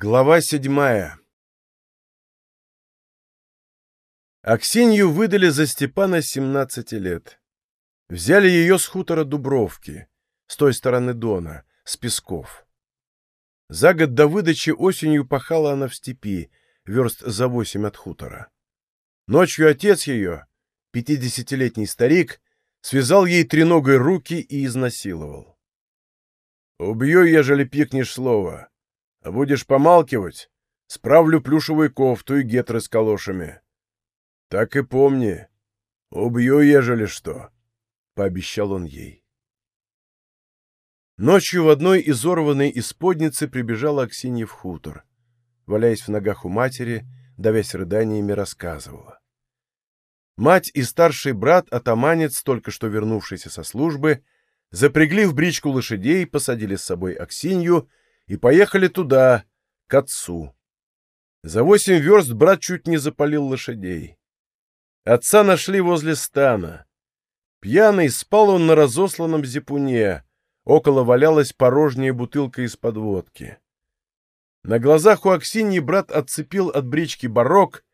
Глава седьмая Аксинью выдали за Степана 17 лет. Взяли ее с хутора Дубровки, с той стороны Дона, с Песков. За год до выдачи осенью пахала она в степи, верст за восемь от хутора. Ночью отец ее, пятидесятилетний старик, связал ей треногой руки и изнасиловал. «Убью, ежели пикнешь слово. Будешь помалкивать, справлю плюшевую кофту и гетры с калошами. Так и помни, убью, ежели что», — пообещал он ей. Ночью в одной изорванной исподнице прибежала Аксинья в хутор. Валяясь в ногах у матери, давясь рыданиями, рассказывала. Мать и старший брат, атаманец, только что вернувшийся со службы, запрягли в бричку лошадей, посадили с собой Аксинью и поехали туда, к отцу. За восемь верст брат чуть не запалил лошадей. Отца нашли возле стана. Пьяный спал он на разосланном зипуне. Около валялась порожняя бутылка из-под водки. На глазах у Аксиньи брат отцепил от брички барок,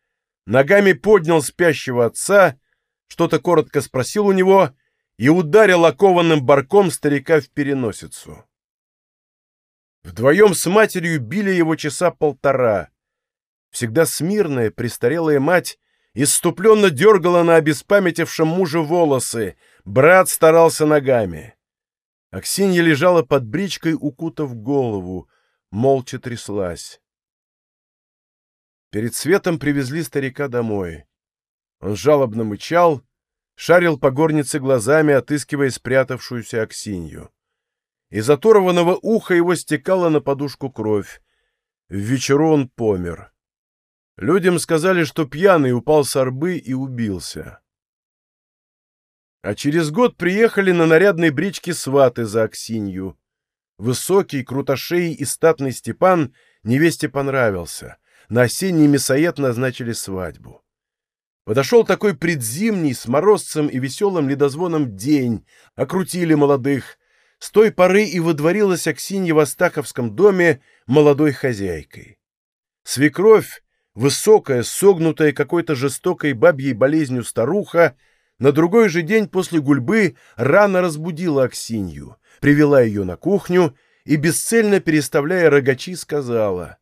ногами поднял спящего отца, что-то коротко спросил у него и ударил окованным барком старика в переносицу. Вдвоем с матерью били его часа полтора. Всегда смирная, престарелая мать иступленно дергала на обеспамятившем муже волосы, брат старался ногами. Аксинья лежала под бричкой, укутав голову, молча тряслась. Перед светом привезли старика домой. Он жалобно мычал, шарил по горнице глазами, отыскивая спрятавшуюся Аксинью. Из оторванного уха его стекала на подушку кровь. В вечеру он помер. Людям сказали, что пьяный упал с орбы и убился. А через год приехали на нарядной бричке сваты за Аксинью. Высокий, крутошеий и статный Степан невесте понравился. На осенний мясоед назначили свадьбу. Подошел такой предзимний, с морозцем и веселым ледозвоном день. Окрутили молодых, с той поры и водворилась Аксинья в Астаховском доме молодой хозяйкой. Свекровь, высокая, согнутая какой-то жестокой бабьей болезнью старуха, на другой же день после гульбы рано разбудила Аксинью, привела ее на кухню и, бесцельно переставляя рогачи, сказала,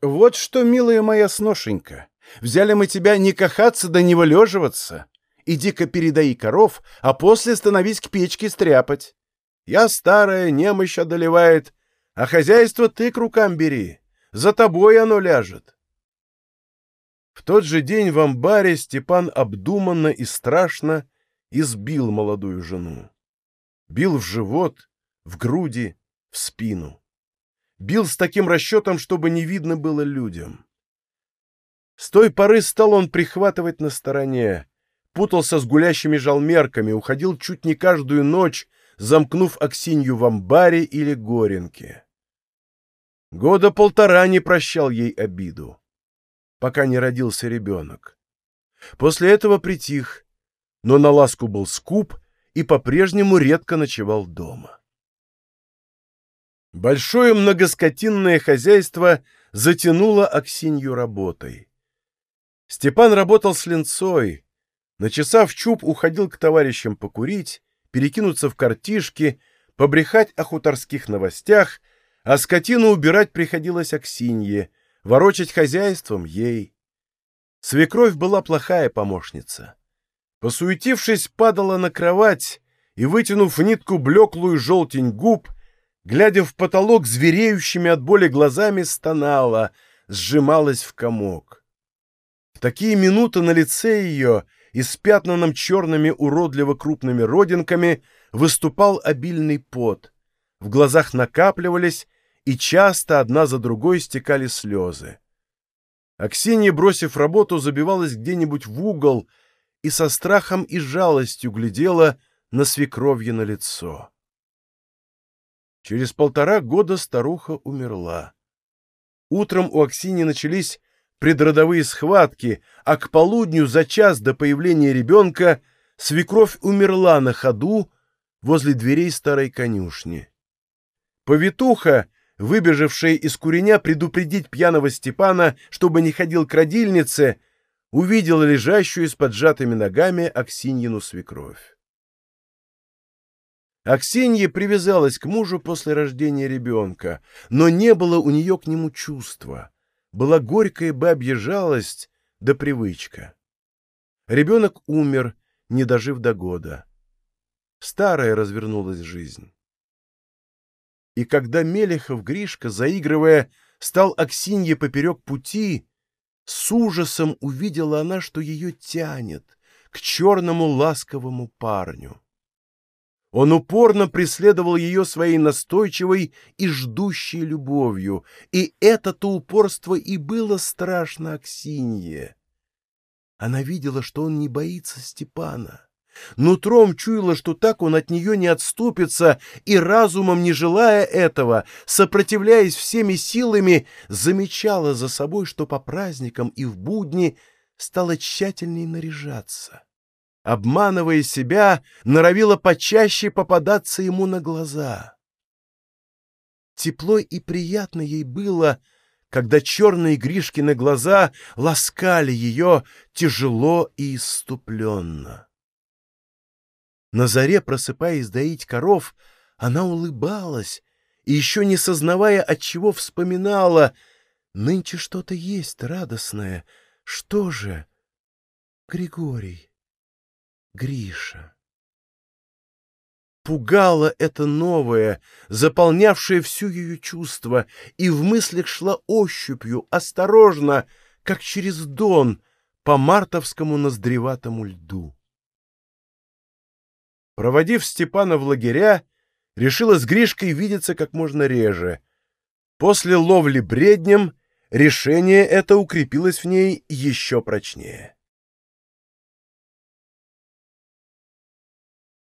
«Вот что, милая моя сношенька, взяли мы тебя не кахаться да не вылеживаться. Иди-ка передай коров, а после становись к печке стряпать. Я старая, немощь одолевает, а хозяйство ты к рукам бери. За тобой оно ляжет. В тот же день в амбаре Степан обдуманно и страшно избил молодую жену. Бил в живот, в груди, в спину. Бил с таким расчетом, чтобы не видно было людям. С той поры стал он прихватывать на стороне, путался с гулящими жалмерками, уходил чуть не каждую ночь, замкнув Аксинью в амбаре или горенке. Года полтора не прощал ей обиду, пока не родился ребенок. После этого притих, но на ласку был скуп и по-прежнему редко ночевал дома. Большое многоскотинное хозяйство затянуло Аксинью работой. Степан работал с линцой, начесав чуб, уходил к товарищам покурить, перекинуться в картишки, побрехать о хуторских новостях, а скотину убирать приходилось Аксинье, ворочать хозяйством ей. Свекровь была плохая помощница. Посуетившись, падала на кровать и, вытянув нитку блеклую желтень губ, глядя в потолок звереющими от боли глазами, стонала, сжималась в комок. В такие минуты на лице ее — испятнанном черными уродливо крупными родинками, выступал обильный пот. В глазах накапливались, и часто одна за другой стекали слезы. Аксинья, бросив работу, забивалась где-нибудь в угол и со страхом и жалостью глядела на свекровье на лицо. Через полтора года старуха умерла. Утром у Аксини начались предродовые схватки, а к полудню за час до появления ребенка свекровь умерла на ходу возле дверей старой конюшни. Повитуха, выбежавшая из куреня предупредить пьяного Степана, чтобы не ходил к родильнице, увидела лежащую с поджатыми ногами Аксиньину свекровь. Аксинья привязалась к мужу после рождения ребенка, но не было у нее к нему чувства. Была горькая бабья жалость да привычка. Ребенок умер, не дожив до года. Старая развернулась жизнь. И когда Мелехов Гришка, заигрывая, стал Аксинье поперек пути, с ужасом увидела она, что ее тянет к черному ласковому парню. Он упорно преследовал ее своей настойчивой и ждущей любовью, и это-то упорство и было страшно Аксинье. Она видела, что он не боится Степана. Нутром чуяла, что так он от нее не отступится, и разумом, не желая этого, сопротивляясь всеми силами, замечала за собой, что по праздникам и в будни стала тщательней наряжаться. Обманывая себя, норовила почаще попадаться ему на глаза. Тепло и приятно ей было — когда черные Гришкины глаза ласкали ее тяжело и иступленно. На заре, просыпаясь доить коров, она улыбалась и, еще не сознавая, от чего вспоминала, «Нынче что-то есть радостное. Что же?» «Григорий, Гриша». Пугало это новое, заполнявшее всю ее чувство, и в мыслях шла ощупью, осторожно, как через дон, по мартовскому ноздреватому льду. Проводив Степана в лагеря, решила с Гришкой видеться как можно реже. После ловли бреднем решение это укрепилось в ней еще прочнее.